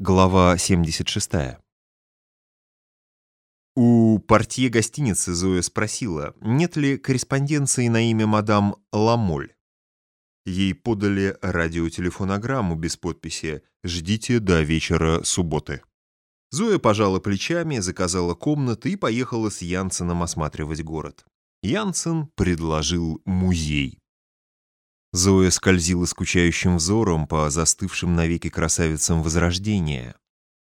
Глава 76. У портье гостиницы Зоя спросила, нет ли корреспонденции на имя мадам Ламоль. Ей подали радиотелефонограмму без подписи «Ждите до вечера субботы». Зоя пожала плечами, заказала комнаты и поехала с Янсеном осматривать город. Янсен предложил музей. Зоя скользила скучающим взором по застывшим навеки красавицам Возрождения.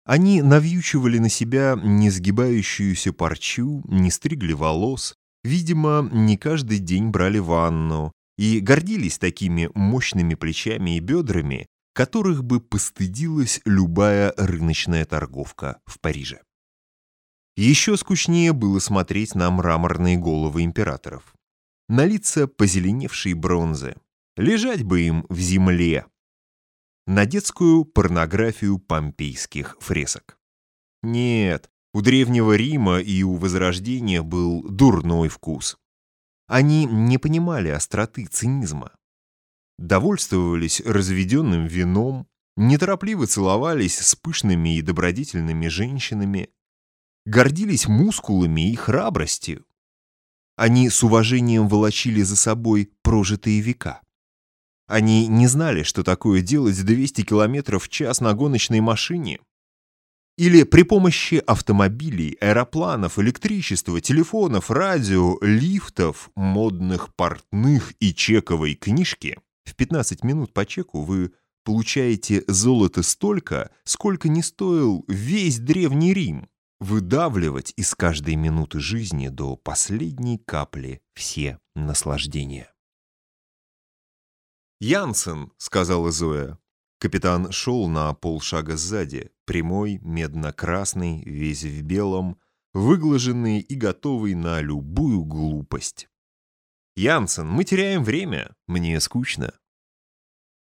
Они навьючивали на себя не сгибающуюся парчу, не стригли волос, видимо, не каждый день брали ванну и гордились такими мощными плечами и бедрами, которых бы постыдилась любая рыночная торговка в Париже. Еще скучнее было смотреть на мраморные головы императоров. На лица позеленевшей бронзы, Лежать бы им в земле. На детскую порнографию помпейских фресок. Нет, у Древнего Рима и у Возрождения был дурной вкус. Они не понимали остроты цинизма. Довольствовались разведенным вином, неторопливо целовались с пышными и добродетельными женщинами, гордились мускулами и храбростью. Они с уважением волочили за собой прожитые века. Они не знали, что такое делать 200 км в час на гоночной машине. Или при помощи автомобилей, аэропланов, электричества, телефонов, радио, лифтов, модных портных и чековой книжки в 15 минут по чеку вы получаете золото столько, сколько не стоил весь Древний Рим. Выдавливать из каждой минуты жизни до последней капли все наслаждения. «Янсен», — сказала Зоя. Капитан шел на полшага сзади, прямой, медно-красный, весь в белом, выглаженный и готовый на любую глупость. «Янсен, мы теряем время. Мне скучно».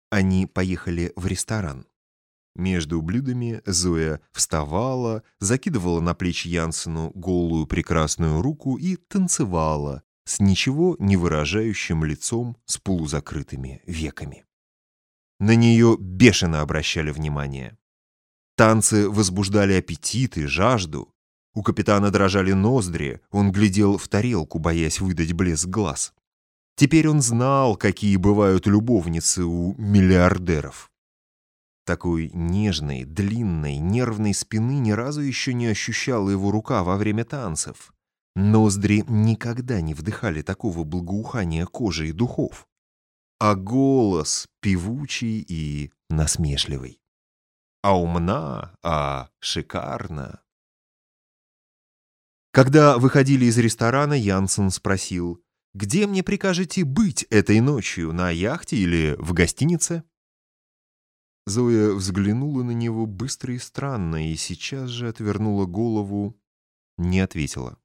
Они поехали в ресторан. Между блюдами Зоя вставала, закидывала на плечи Янсену голую прекрасную руку и танцевала, с ничего не выражающим лицом с полузакрытыми веками. На нее бешено обращали внимание. Танцы возбуждали аппетит и жажду. У капитана дрожали ноздри, он глядел в тарелку, боясь выдать блеск глаз. Теперь он знал, какие бывают любовницы у миллиардеров. Такой нежной, длинной, нервной спины ни разу еще не ощущала его рука во время танцев. Ноздри никогда не вдыхали такого благоухания кожи и духов. А голос певучий и насмешливый. А умна, а шикарна. Когда выходили из ресторана, Янсен спросил, «Где мне прикажете быть этой ночью, на яхте или в гостинице?» Зоя взглянула на него быстро и странно и сейчас же отвернула голову, не ответила.